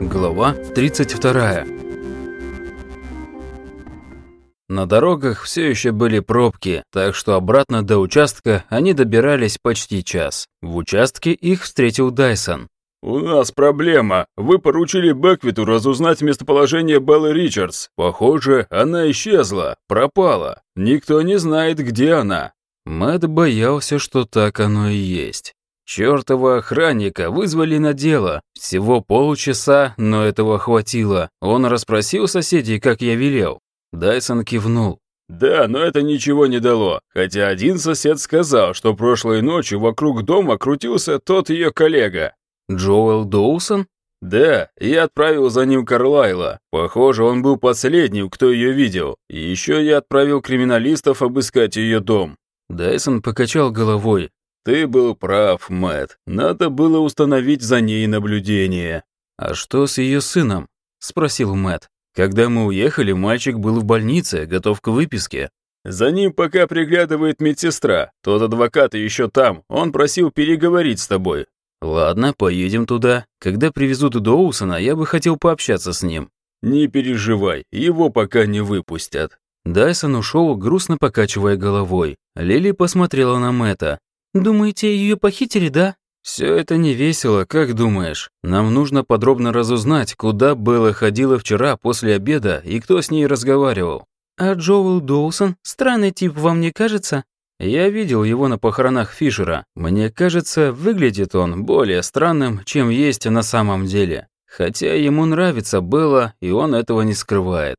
Глава 32. На дорогах все еще были пробки, так что обратно до участка они добирались почти час. В участке их встретил Дайсон. «У нас проблема. Вы поручили Беквиту разузнать местоположение Беллы Ричардс. Похоже, она исчезла, пропала. Никто не знает, где она». Мэтт боялся, что так оно и есть. Чёртова охранника вызвали на дело. Всего полчаса, но этого хватило. Он расспросил соседей, как я велел. Дайсон кивнул. «Да, но это ничего не дало. Хотя один сосед сказал, что прошлой ночью вокруг дома крутился тот ее коллега». «Джоэл Доусон?» «Да, я отправил за ним Карлайла. Похоже, он был последним, кто ее видел. И еще я отправил криминалистов обыскать ее дом». Дайсон покачал головой. «Ты был прав, Мэтт. Надо было установить за ней наблюдение». «А что с ее сыном?» – спросил Мэтт. «Когда мы уехали, мальчик был в больнице, готов к выписке». «За ним пока приглядывает медсестра. Тот адвокат еще там. Он просил переговорить с тобой». «Ладно, поедем туда. Когда привезут Доусона, я бы хотел пообщаться с ним». «Не переживай, его пока не выпустят». Дайсон ушел, грустно покачивая головой. Лили посмотрела на Мэтта. «Думаете, ее похитили, да?» «Все это не весело, как думаешь? Нам нужно подробно разузнать, куда Белла ходила вчера после обеда и кто с ней разговаривал». «А Джоэл Доусон? Странный тип, вам не кажется?» «Я видел его на похоронах Фишера. Мне кажется, выглядит он более странным, чем есть на самом деле. Хотя ему нравится Белла, и он этого не скрывает».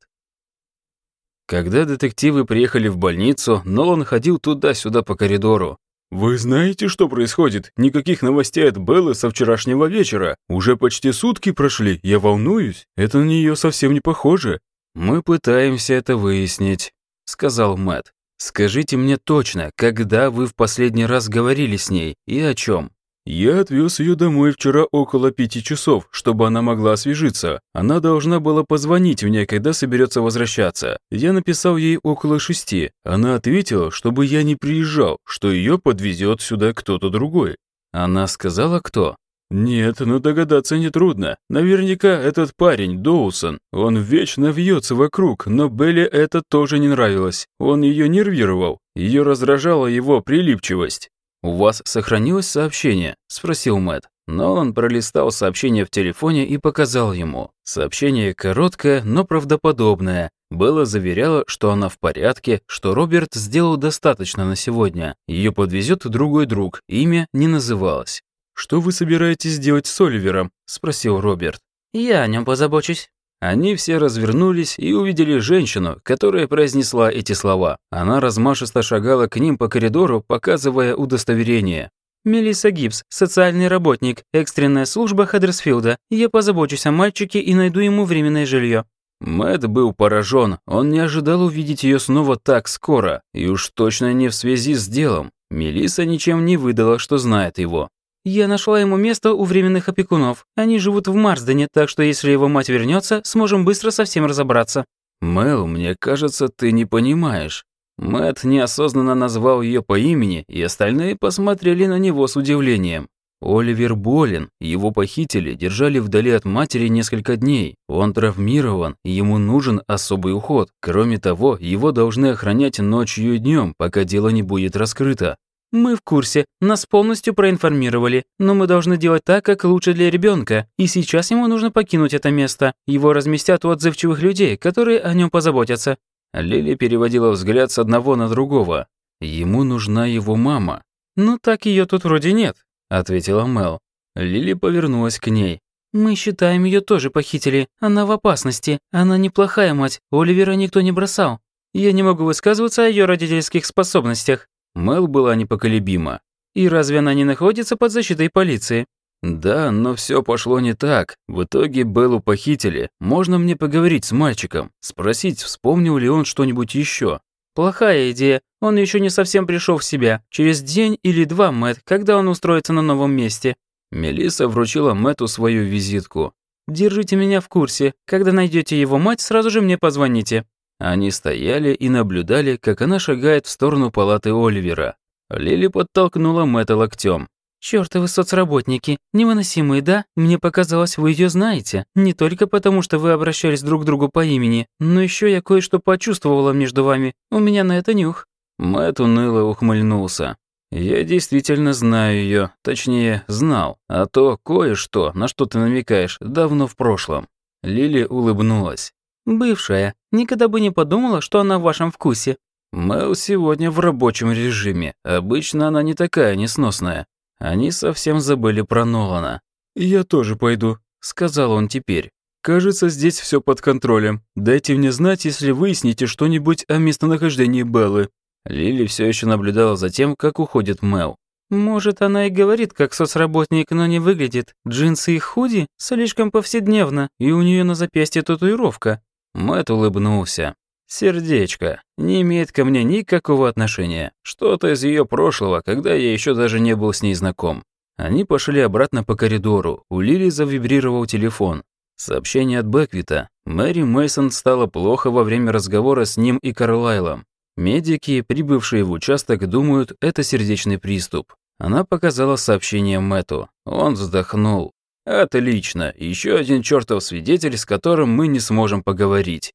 Когда детективы приехали в больницу, Нолан ходил туда-сюда по коридору. «Вы знаете, что происходит? Никаких новостей от Беллы со вчерашнего вечера. Уже почти сутки прошли, я волнуюсь. Это на нее совсем не похоже». «Мы пытаемся это выяснить», — сказал Мэтт. «Скажите мне точно, когда вы в последний раз говорили с ней и о чем?» «Я отвез ее домой вчера около пяти часов, чтобы она могла освежиться. Она должна была позвонить мне, когда соберется возвращаться. Я написал ей около шести. Она ответила, чтобы я не приезжал, что ее подвезет сюда кто-то другой». «Она сказала, кто?» «Нет, но догадаться нетрудно. Наверняка этот парень, Доусон. Он вечно вьется вокруг, но Белле это тоже не нравилось. Он ее нервировал. Ее раздражала его прилипчивость. «У вас сохранилось сообщение?» – спросил Мэтт. Но он пролистал сообщение в телефоне и показал ему. Сообщение короткое, но правдоподобное. Белла заверяла, что она в порядке, что Роберт сделал достаточно на сегодня. Ее подвезет другой друг, имя не называлось. «Что вы собираетесь делать с Оливером?» – спросил Роберт. «Я о нем позабочусь». Они все развернулись и увидели женщину, которая произнесла эти слова. Она размашисто шагала к ним по коридору, показывая удостоверение. «Мелисса Гибс, социальный работник, экстренная служба Хаддерсфилда. Я позабочусь о мальчике и найду ему временное жилье». Мэтт был поражен. Он не ожидал увидеть ее снова так скоро, и уж точно не в связи с делом. Мелисса ничем не выдала, что знает его. Я нашла ему место у временных опекунов. Они живут в Марсдене, так что если его мать вернется, сможем быстро со всем разобраться». «Мэл, мне кажется, ты не понимаешь». Мэт неосознанно назвал ее по имени, и остальные посмотрели на него с удивлением. Оливер болен, его похитили, держали вдали от матери несколько дней. Он травмирован, ему нужен особый уход. Кроме того, его должны охранять ночью и днем, пока дело не будет раскрыто. «Мы в курсе, нас полностью проинформировали, но мы должны делать так, как лучше для ребенка. И сейчас ему нужно покинуть это место. Его разместят у отзывчивых людей, которые о нем позаботятся». Лили переводила взгляд с одного на другого. «Ему нужна его мама». «Ну так ее тут вроде нет», — ответила Мел. Лили повернулась к ней. «Мы считаем, ее тоже похитили. Она в опасности. Она неплохая мать. Оливера никто не бросал. Я не могу высказываться о ее родительских способностях. Мэл была непоколебима. «И разве она не находится под защитой полиции?» «Да, но все пошло не так. В итоге Беллу похитили. Можно мне поговорить с мальчиком? Спросить, вспомнил ли он что-нибудь еще?» «Плохая идея. Он еще не совсем пришел в себя. Через день или два, Мэтт, когда он устроится на новом месте». Мелисса вручила Мэтту свою визитку. «Держите меня в курсе. Когда найдете его мать, сразу же мне позвоните». Они стояли и наблюдали, как она шагает в сторону палаты Оливера. Лили подтолкнула Мэтта локтем. «Чёртовы соцработники, невыносимые, да? Мне показалось, вы её знаете. Не только потому, что вы обращались друг к другу по имени, но ещё я кое-что почувствовала между вами. У меня на это нюх». Мэтт уныло ухмыльнулся. «Я действительно знаю её, точнее, знал. А то кое-что, на что ты намекаешь, давно в прошлом». Лили улыбнулась. «Бывшая. Никогда бы не подумала, что она в вашем вкусе». «Мэл сегодня в рабочем режиме. Обычно она не такая несносная. Они совсем забыли про Нолана. «Я тоже пойду», — сказал он теперь. «Кажется, здесь все под контролем. Дайте мне знать, если выясните что-нибудь о местонахождении Беллы». Лили все еще наблюдала за тем, как уходит Мэл. «Может, она и говорит, как соцработник, но не выглядит. Джинсы и худи слишком повседневно, и у нее на запястье татуировка». Мэтт улыбнулся. Сердечко. Не имеет ко мне никакого отношения. Что-то из ее прошлого, когда я еще даже не был с ней знаком. Они пошли обратно по коридору. У Лили завибрировал телефон. Сообщение от Бэквита. Мэри Мейсон стало плохо во время разговора с ним и Карлайлом. Медики, прибывшие в участок, думают, это сердечный приступ. Она показала сообщение Мэту. Он вздохнул. «Отлично, еще один чертов свидетель, с которым мы не сможем поговорить.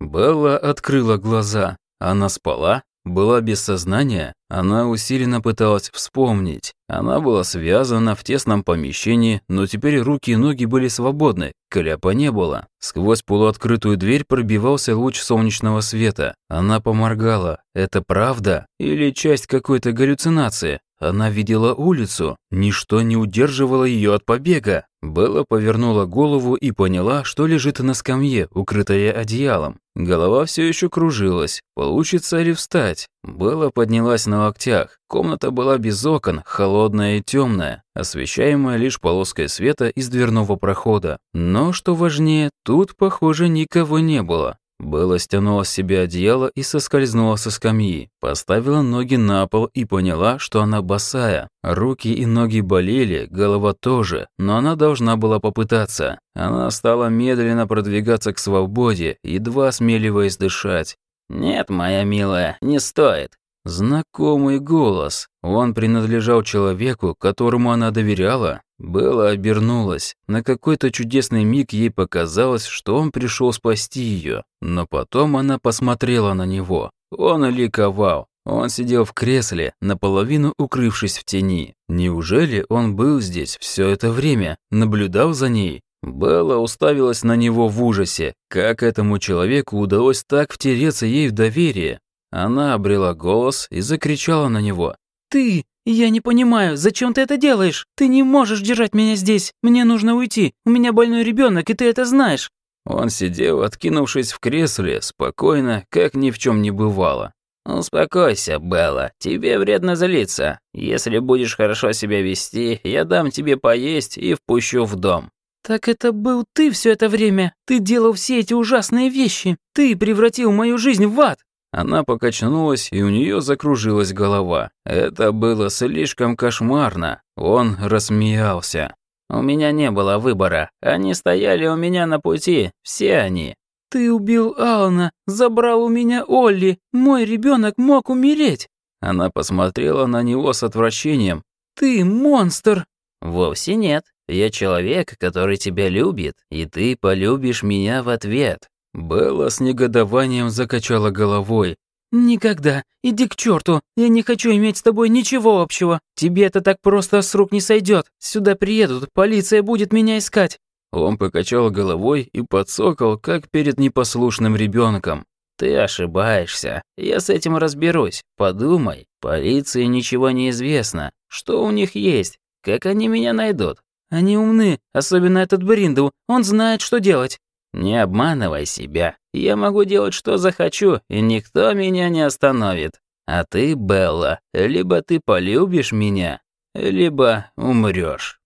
Белла открыла глаза. Она спала? Была без сознания? Она усиленно пыталась вспомнить. Она была связана в тесном помещении, но теперь руки и ноги были свободны, кляпа не было. Сквозь полуоткрытую дверь пробивался луч солнечного света. Она поморгала. Это правда? Или часть какой-то галлюцинации? Она видела улицу. Ничто не удерживало ее от побега. Белла повернула голову и поняла, что лежит на скамье, укрытая одеялом. Голова все еще кружилась. Получится ли встать? Белла поднялась на локтях. Комната была без окон, холодная и темная, освещаемая лишь полоской света из дверного прохода. Но, что важнее, тут, похоже, никого не было. Белла стянула с себя одеяло и соскользнула со скамьи, поставила ноги на пол и поняла, что она босая. Руки и ноги болели, голова тоже, но она должна была попытаться. Она стала медленно продвигаться к свободе, едва смеливаясь дышать. «Нет, моя милая, не стоит. Знакомый голос. Он принадлежал человеку, которому она доверяла. Белла обернулась. На какой-то чудесный миг ей показалось, что он пришел спасти ее. Но потом она посмотрела на него. Он ликовал. Он сидел в кресле, наполовину укрывшись в тени. Неужели он был здесь все это время, наблюдал за ней? Белла уставилась на него в ужасе. Как этому человеку удалось так втереться ей в доверие? Она обрела голос и закричала на него. «Ты! Я не понимаю, зачем ты это делаешь? Ты не можешь держать меня здесь. Мне нужно уйти. У меня больной ребенок, и ты это знаешь». Он сидел, откинувшись в кресле, спокойно, как ни в чем не бывало. «Успокойся, Белла, тебе вредно злиться. Если будешь хорошо себя вести, я дам тебе поесть и впущу в дом». «Так это был ты все это время? Ты делал все эти ужасные вещи? Ты превратил мою жизнь в ад?» Она покачнулась, и у нее закружилась голова. Это было слишком кошмарно. Он рассмеялся. «У меня не было выбора. Они стояли у меня на пути. Все они». «Ты убил Алана, забрал у меня Олли. Мой ребенок мог умереть». Она посмотрела на него с отвращением. «Ты монстр!» «Вовсе нет. Я человек, который тебя любит, и ты полюбишь меня в ответ. Белла с негодованием закачала головой. «Никогда. Иди к черту. Я не хочу иметь с тобой ничего общего. Тебе это так просто с рук не сойдет. Сюда приедут, полиция будет меня искать». Он покачал головой и подсокал, как перед непослушным ребенком. «Ты ошибаешься. Я с этим разберусь. Подумай. Полиции ничего не известно. Что у них есть? Как они меня найдут?» «Они умны, особенно этот Бриндл. Он знает, что делать». Не обманывай себя. Я могу делать, что захочу, и никто меня не остановит. А ты, Белла, либо ты полюбишь меня, либо умрёшь.